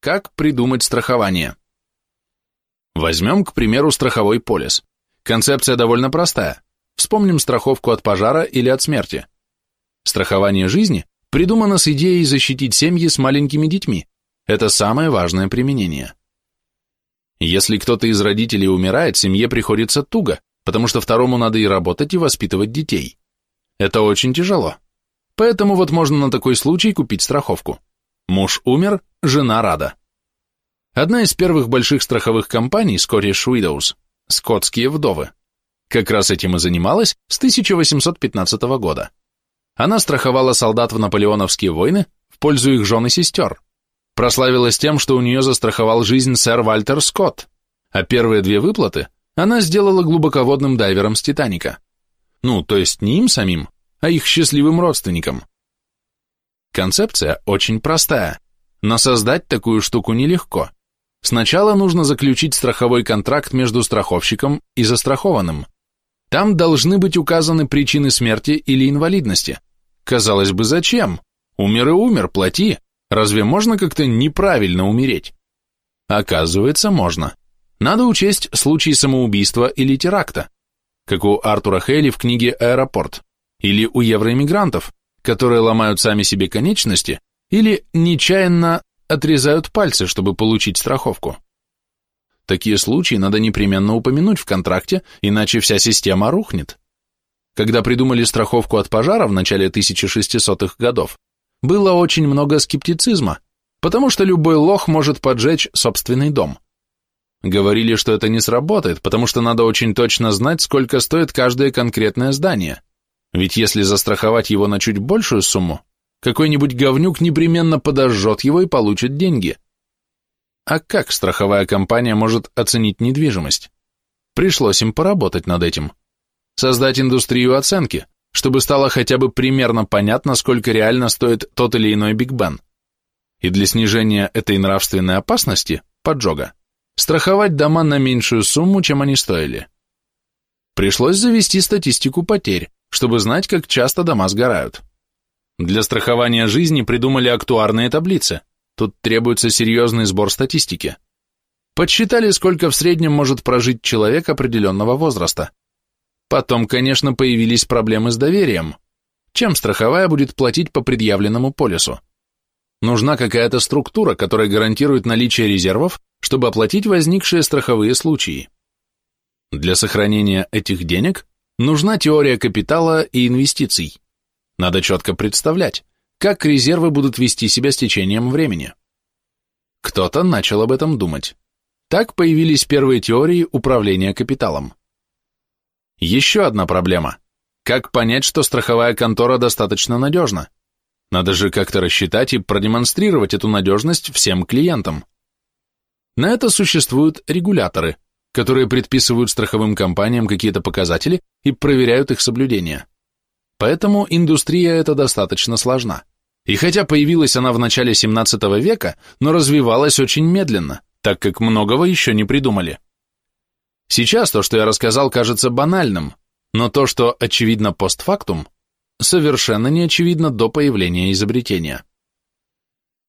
Как придумать страхование? Возьмем, к примеру, страховой полис. Концепция довольно простая. Вспомним страховку от пожара или от смерти. Страхование жизни придумано с идеей защитить семьи с маленькими детьми. Это самое важное применение. Если кто-то из родителей умирает, семье приходится туго, потому что второму надо и работать, и воспитывать детей. Это очень тяжело. Поэтому вот можно на такой случай купить страховку. Муж умер, жена рада. Одна из первых больших страховых компаний, Scottish Widows, скотские вдовы, как раз этим и занималась с 1815 года. Она страховала солдат в наполеоновские войны в пользу их жен и сестер. Прославилась тем, что у нее застраховал жизнь сэр Вальтер Скотт, а первые две выплаты она сделала глубоководным дайвером с Титаника. Ну, то есть не им самим, а их счастливым родственникам. Концепция очень простая, но создать такую штуку нелегко. Сначала нужно заключить страховой контракт между страховщиком и застрахованным. Там должны быть указаны причины смерти или инвалидности. Казалось бы, зачем? Умер и умер, плати. Разве можно как-то неправильно умереть? Оказывается, можно. Надо учесть случай самоубийства или теракта, как у Артура Хейли в книге «Аэропорт», или у евроиммигрантов, которые ломают сами себе конечности, или нечаянно отрезают пальцы, чтобы получить страховку. Такие случаи надо непременно упомянуть в контракте, иначе вся система рухнет. Когда придумали страховку от пожара в начале 1600-х годов, было очень много скептицизма, потому что любой лох может поджечь собственный дом. Говорили, что это не сработает, потому что надо очень точно знать, сколько стоит каждое конкретное здание. Ведь если застраховать его на чуть большую сумму, какой-нибудь говнюк непременно подожжет его и получит деньги. А как страховая компания может оценить недвижимость? Пришлось им поработать над этим. Создать индустрию оценки, чтобы стало хотя бы примерно понятно, сколько реально стоит тот или иной Биг Бен. И для снижения этой нравственной опасности, поджога, страховать дома на меньшую сумму, чем они стоили. Пришлось завести статистику потерь, чтобы знать, как часто дома сгорают. Для страхования жизни придумали актуарные таблицы. Тут требуется серьезный сбор статистики. Подсчитали, сколько в среднем может прожить человек определенного возраста. Потом, конечно, появились проблемы с доверием. Чем страховая будет платить по предъявленному полису? Нужна какая-то структура, которая гарантирует наличие резервов, чтобы оплатить возникшие страховые случаи. Для сохранения этих денег нужна теория капитала и инвестиций. Надо четко представлять, как резервы будут вести себя с течением времени. Кто-то начал об этом думать. Так появились первые теории управления капиталом. Еще одна проблема. Как понять, что страховая контора достаточно надежна? Надо же как-то рассчитать и продемонстрировать эту надежность всем клиентам. На это существуют регуляторы, которые предписывают страховым компаниям какие-то показатели и проверяют их соблюдение. Поэтому индустрия эта достаточно сложна. И хотя появилась она в начале 17 века, но развивалась очень медленно, так как многого еще не придумали. Сейчас то, что я рассказал, кажется банальным, но то, что очевидно постфактум, совершенно не очевидно до появления изобретения.